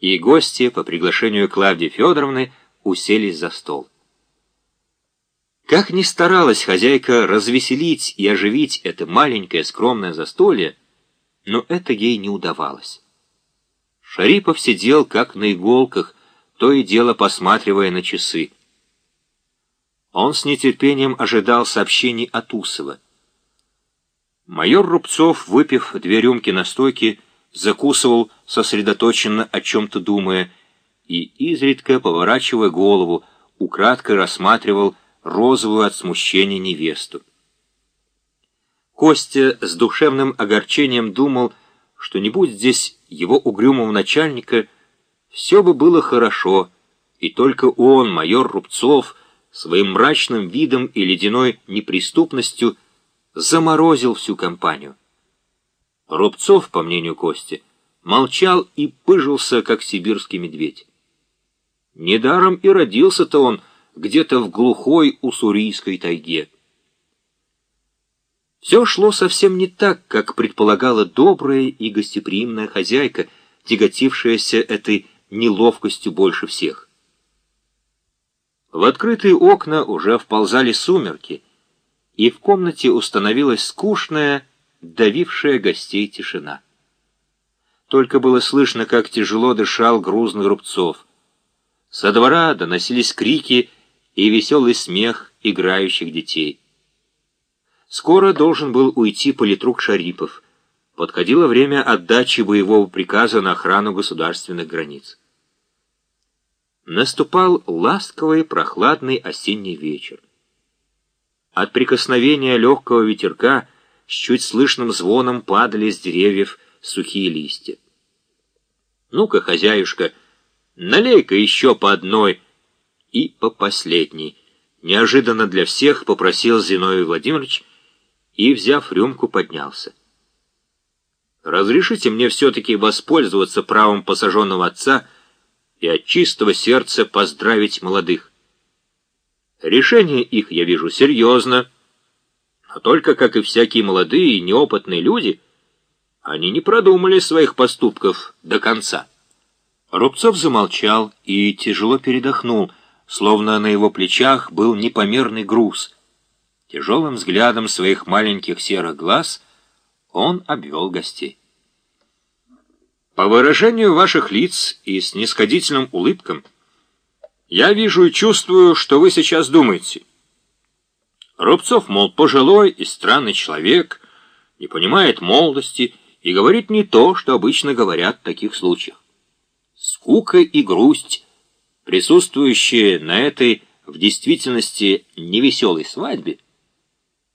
и гости по приглашению Клавдии Федоровны уселись за стол. Как ни старалась хозяйка развеселить и оживить это маленькое скромное застолье, но это ей не удавалось. Шарипов сидел как на иголках, то и дело посматривая на часы. Он с нетерпением ожидал сообщений от Усова. Майор Рубцов, выпив две рюмки настойки, закусывал, сосредоточенно о чем-то думая, и, изредка поворачивая голову, украдкой рассматривал розовую от смущения невесту. Костя с душевным огорчением думал, что не будь здесь его угрюмого начальника, все бы было хорошо, и только он, майор Рубцов, своим мрачным видом и ледяной неприступностью заморозил всю компанию. Рубцов, по мнению Кости, молчал и пыжился, как сибирский медведь. Недаром и родился-то он где-то в глухой уссурийской тайге. Все шло совсем не так, как предполагала добрая и гостеприимная хозяйка, тяготившаяся этой неловкостью больше всех. В открытые окна уже вползали сумерки, и в комнате установилась скучная, давившая гостей тишина. Только было слышно, как тяжело дышал грузный Рубцов. Со двора доносились крики и веселый смех играющих детей. Скоро должен был уйти политрук Шарипов. Подходило время отдачи боевого приказа на охрану государственных границ. Наступал ласковый прохладный осенний вечер. От прикосновения легкого ветерка с чуть слышным звоном падали с деревьев сухие листья. «Ну-ка, хозяюшка, налей-ка еще по одной и по последней», неожиданно для всех попросил Зиновий Владимирович, и, взяв рюмку, поднялся. «Разрешите мне все-таки воспользоваться правом посаженного отца и от чистого сердца поздравить молодых. Решение их, я вижу, серьезно, но только, как и всякие молодые и неопытные люди, они не продумали своих поступков до конца». Рубцов замолчал и тяжело передохнул, словно на его плечах был непомерный груз — Тяжелым взглядом своих маленьких серых глаз он обвел гостей. По выражению ваших лиц и с нисходительным улыбкам я вижу и чувствую, что вы сейчас думаете. Рубцов, мол, пожилой и странный человек, не понимает молодости и говорит не то, что обычно говорят в таких случаях. Скука и грусть, присутствующие на этой в действительности невеселой свадьбе,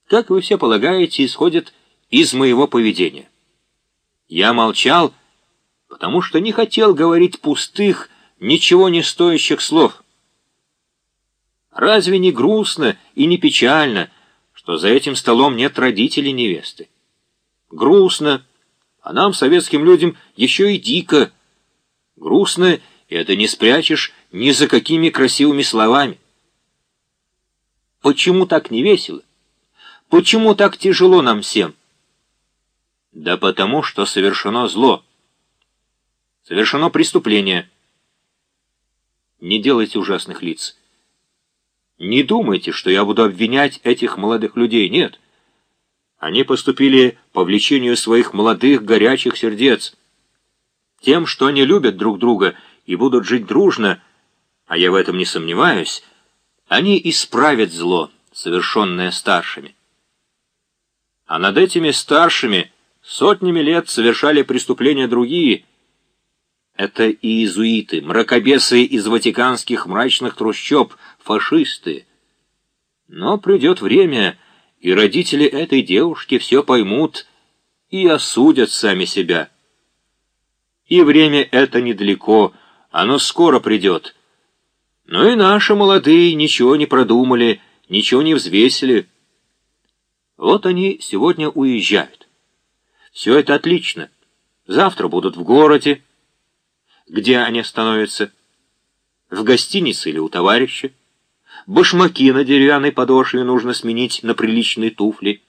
как вы все полагаете, исходит из моего поведения. Я молчал, потому что не хотел говорить пустых, ничего не стоящих слов. Разве не грустно и не печально, что за этим столом нет родителей невесты? Грустно, а нам, советским людям, еще и дико. Грустно, и это не спрячешь ни за какими красивыми словами. Почему так не весело? Почему так тяжело нам всем? Да потому, что совершено зло. Совершено преступление. Не делайте ужасных лиц. Не думайте, что я буду обвинять этих молодых людей. Нет. Они поступили по влечению своих молодых горячих сердец. Тем, что они любят друг друга и будут жить дружно, а я в этом не сомневаюсь, они исправят зло, совершенное старшими а над этими старшими сотнями лет совершали преступления другие. Это иезуиты, мракобесы из ватиканских мрачных трущоб, фашисты. Но придет время, и родители этой девушки все поймут и осудят сами себя. И время это недалеко, оно скоро придет. Но и наши молодые ничего не продумали, ничего не взвесили, вот они сегодня уезжают. Все это отлично. Завтра будут в городе. Где они остановятся? В гостинице или у товарища? Башмаки на деревянной подошве нужно сменить на приличные туфли.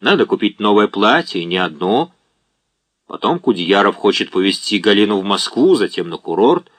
Надо купить новое платье, не одно. Потом Кудьяров хочет повезти Галину в Москву, затем на курорт.